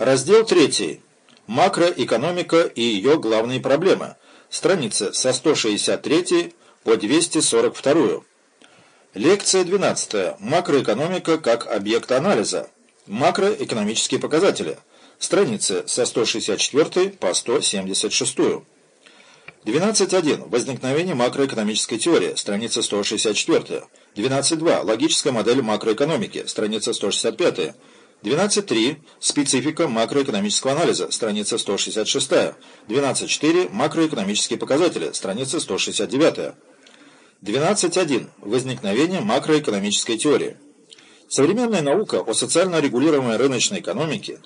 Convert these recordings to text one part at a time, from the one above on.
Раздел 3. Макроэкономика и ее главные проблемы. Страницы со 163 по 242. Лекция 12. Макроэкономика как объект анализа. Макроэкономические показатели. Страницы со 164 по 176. 12.1. Возникновение макроэкономической теории. Страница 164. 12.2. Логическая модель макроэкономики. Страница 165. 12.3. Специфика макроэкономического анализа. Страница 166. 12.4. Макроэкономические показатели. Страница 169. 12.1. Возникновение макроэкономической теории. Современная наука о социально регулируемой рыночной экономике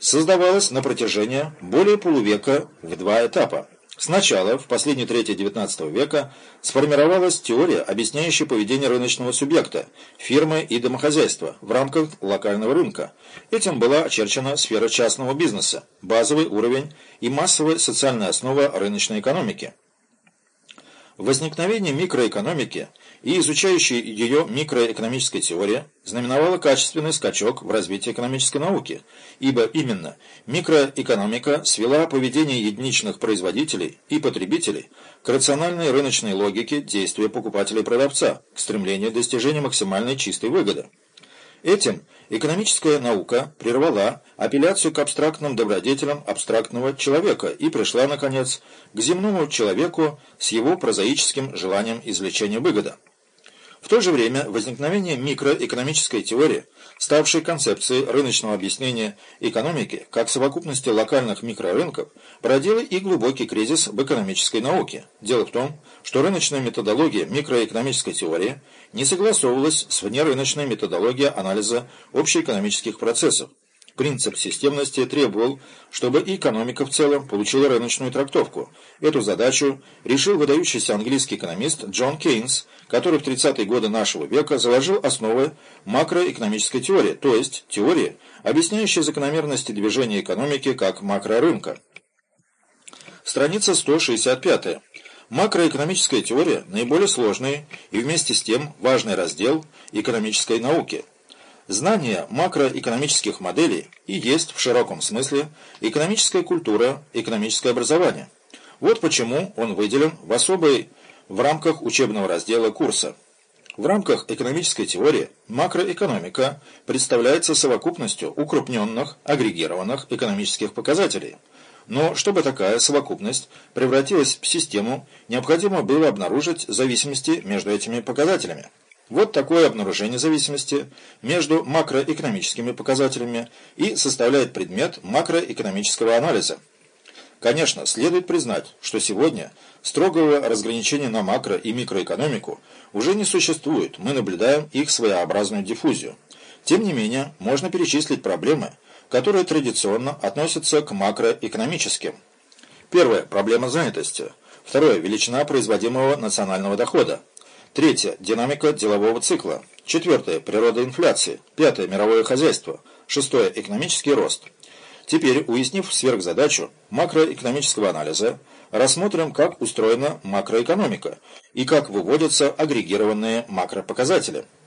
создавалась на протяжении более полувека в два этапа. Сначала, в последней трети XIX века, сформировалась теория, объясняющая поведение рыночного субъекта, фирмы и домохозяйства в рамках локального рынка. Этим была очерчена сфера частного бизнеса, базовый уровень и массовая социальная основа рыночной экономики. Возникновение микроэкономики и изучающая ее микроэкономическая теория знаменовала качественный скачок в развитии экономической науки, ибо именно микроэкономика свела поведение единичных производителей и потребителей к рациональной рыночной логике действия покупателя и продавца, к стремлению к достижению максимальной чистой выгоды. Этим экономическая наука прервала апелляцию к абстрактным добродетелям абстрактного человека и пришла, наконец, к земному человеку с его прозаическим желанием извлечения выгоды. То же время возникновение микроэкономической теории, ставшей концепцией рыночного объяснения экономики как совокупности локальных микрорынков, породило и глубокий кризис в экономической науке. Дело в том, что рыночная методология микроэкономической теории не согласовывалась с внерыночной методологией анализа общеэкономических процессов. Принцип системности требовал, чтобы экономика в целом получила рыночную трактовку. Эту задачу решил выдающийся английский экономист Джон Кейнс, который в 30-е годы нашего века заложил основы макроэкономической теории, то есть теории, объясняющей закономерности движения экономики как макрорынка. Страница 165. Макроэкономическая теория – наиболее сложный и вместе с тем важный раздел экономической науки – Знание макроэкономических моделей и есть в широком смысле экономическая культура, экономическое образование. Вот почему он выделен в особой в рамках учебного раздела курса. В рамках экономической теории макроэкономика представляется совокупностью укрупненных, агрегированных экономических показателей. Но чтобы такая совокупность превратилась в систему, необходимо было обнаружить зависимости между этими показателями. Вот такое обнаружение зависимости между макроэкономическими показателями и составляет предмет макроэкономического анализа. Конечно, следует признать, что сегодня строгого разграничения на макро- и микроэкономику уже не существует, мы наблюдаем их своеобразную диффузию. Тем не менее, можно перечислить проблемы, которые традиционно относятся к макроэкономическим. Первое – проблема занятости. Второе – величина производимого национального дохода. Третье. Динамика делового цикла. Четвертое. Природа инфляции. Пятое. Мировое хозяйство. Шестое. Экономический рост. Теперь, уяснив сверхзадачу макроэкономического анализа, рассмотрим, как устроена макроэкономика и как выводятся агрегированные макропоказатели.